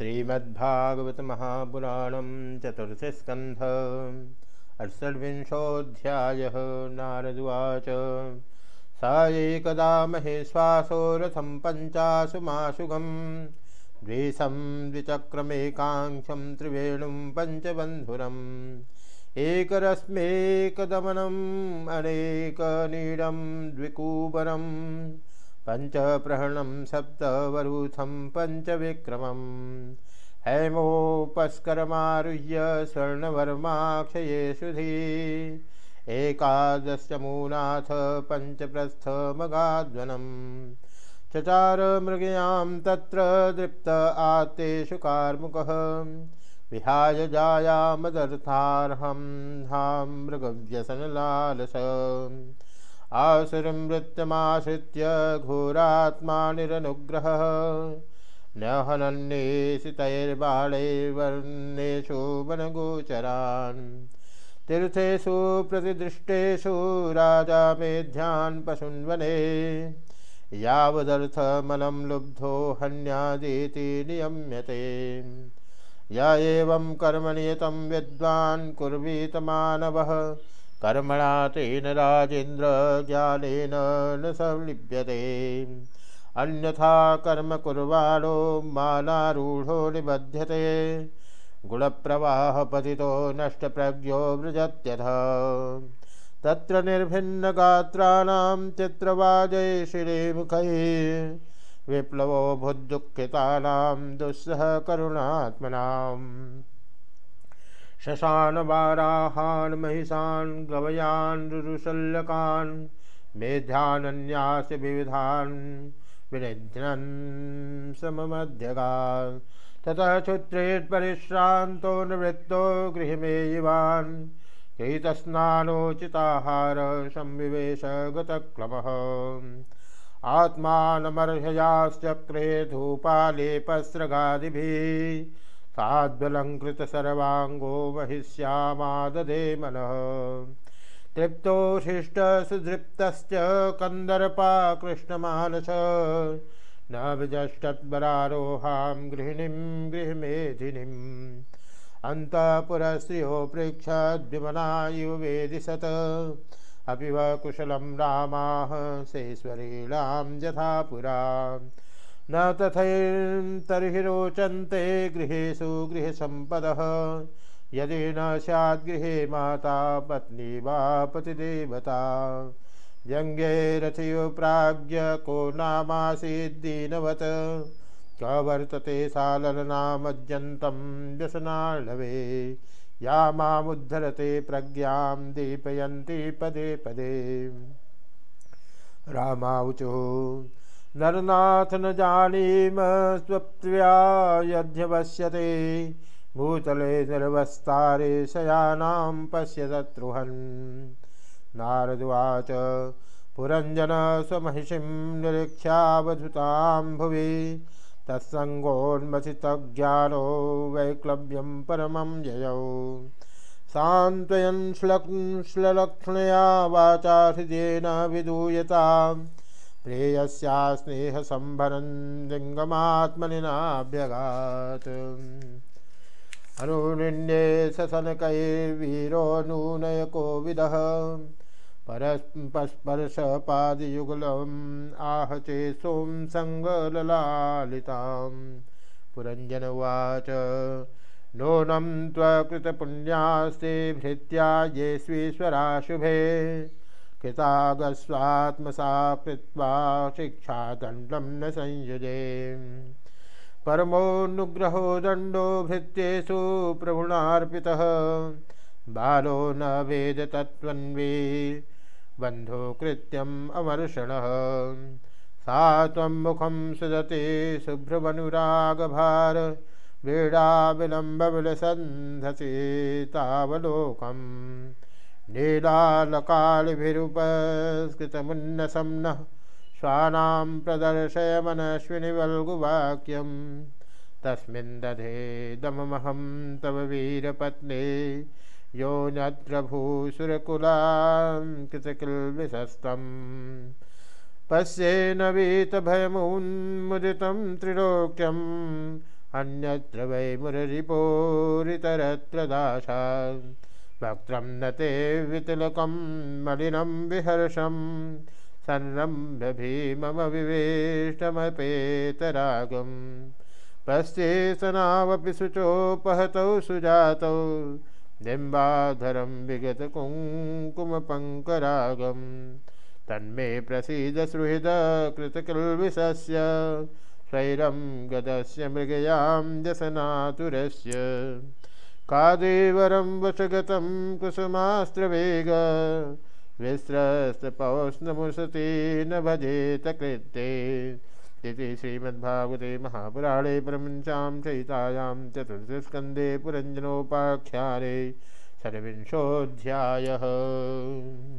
श्रीमद्भागवत महापुराण चतुर्थ स्कंध अष्टविंशोऽध्याय नारदुवाच स एकदा महेश्वासो रथं पञ्चासु माशुगं द्विषं द्विचक्रमेकाङ्क्षं त्रिवेणुं पञ्चबन्धुरम् एकरश्मेकदमनम्, अनेकनीडं द्विकूबरम् पञ्चप्रहणं सप्तवरूथं पञ्चविक्रमम्। हैमोपस्करमारुह्य स्वर्णवर्माक्षये सुधी एकादशमूनाथ पञ्चप्रस्थमगाध्वनम् चचार मृगयां तत्र दृप्त आत्तेषु कार्मुकः। विहाय जायामदर्थार्हं धां मृगव्यसनलालस। आसुरमृत्यमाश्रित्य घोरात्मा निरनुग्रहः। न हनन्येषितैर्बाणैर्वर्णेषु वनगोचरान् तीर्थेषु प्रतिदृष्टेषु राजा मेध्यान् पशुन्वने। यावदर्थमलं लुब्धो हन्यादीति नियम्यते। य एवं कर्मनियतं विद्वान् कुर्वीत मानवः। कर्मणा तेन राजेन्द्र ज्ञानेन न संलिप्यते। अन्यथा कर्म कुर्वाणो मानारूढ़ो निबध्यते। गुणप्रवाहपतितो नष्टप्रज्ञो वृजत्यथ। तत्र निर्भिन्नगात्राणां चित्रवाजय शिरेमुखैः विप्लवो भुद्दुःखितानां दुस्सह करुणात्मनाम्। शशान वाराहान महिषान् गवयान् रुरुशल्यकान् मेध्यानन्यास विविधान् विनिध्यन् सममध्यगान् ततः क्षुत्रेत्परिश्रान्तो निवृत्तो गृहमेयिवान् कीतस्नानोचिताहार संविवेश गतक्लमः आत्मानमर्हयाश्चक्रे धूपालेपस्रगादिभिः साद्वलङ्कृतसर्वाङ्गो महिष्यामादधे मनः तृप्तोशिष्टसुदृप्तश्च कन्दर्पा कृष्णमानस न विजष्टद्वरारोहां गृहिणीं गृहमेधिनीम् अन्तःपुरश्रियो पृच्छद्विमनायु वेदिशत अपि व कुशलं रामाः शेश्वरीणां यथा पुरा। न तथैतर्हि रोचन्ते गृहेषु गृहसम्पदः। यदि न स्याद्गृहे माता, पत्नी वा पतिदेवता। व्यङ्ग्ये रथयो प्राज्ञ को नामासीद्दीनवत् क वर्तते साललनामज्यन्तं व्यसनार्णवे या मामुद्धरते प्रज्ञां दीपयन्ति पदे पदे। रामावुचुः नरनाथ न जानीम स्वप्त्र्यायध्यवश्यते भूतले निर्वस्तारे शयानां पश्य शत्रुहन्। नारदुवाच पुरञ्जन स्वमहिषीं निरीक्षावधुतां भुवि। तत्सङ्गोन्मथितज्ञानो वैक्लव्यं परमं ययौ। सान्त्वयन् श्लक् श्ललक्ष्णया वाचा हृदयेन विदूयताम् प्रेयस्या स्नेहसम्भरन्दिङ्गमात्मनिनाभ्यगात् अनुनिन्ये ससनकैर्वीरो नूनयकोविदः परस्पर्शपादियुगलम् आह चेसों सङ्गललालितां पुरञ्जन उवाच नूनं त्वकृतपुण्यास्ते भृत्या ये स्वीश्वरा शुभे कृतागस्वात्मसा कृत्वा शिक्षादण्डं न संयुजे। परमोऽनुग्रहो दण्डो भृत्येषु प्रभुणार्पितः। बालो न वेद तत्त्वन्वे बन्धो कृत्यम् अमर्षणः। सा त्वं मुखं सुदते शुभ्रमनुरागभार वीणाविलम्बविलसन्धसे तावलोकम्। नीलालकालिभिरुपस्कृतमुन्नसं नः स्वानां प्रदर्शय मनश्विनिवल्गुवाक्यं तस्मिन् दधे दममहं तव वीरपत्ने। यो नत्र भूसुरकुलां कृतकिल्विषस्तम् पश्येन वीतभयमुन्मुदितं त्रिलोक्यं अन्यत्र वै मुररिपोरितरत्र दाशा वक्त्रं न ते वितिलकं मलिनं विहर्षं संरम्भ्य भीममविवेष्टमपेतरागम् पश्चेसनावपि शुचोपहतौ सुजातौ, निम्बाधरं विगतकुङ्कुमपङ्करागम् तन्मे प्रसीद सुहृद कृतकिल्विषस्य, स्वैरं गदस्य मृगयां व्यसनातुरस्य। कादेवरं वशगतं कुसुमास्त्रवेग, विस्रस्तपौष्णमुसते न भजेत कृत्ते। इति श्रीमद्भागवते महापुराणे परमंशां चयितायां स्कंदे पुरञ्जनोपाख्याने षड्विंशोऽध्यायः।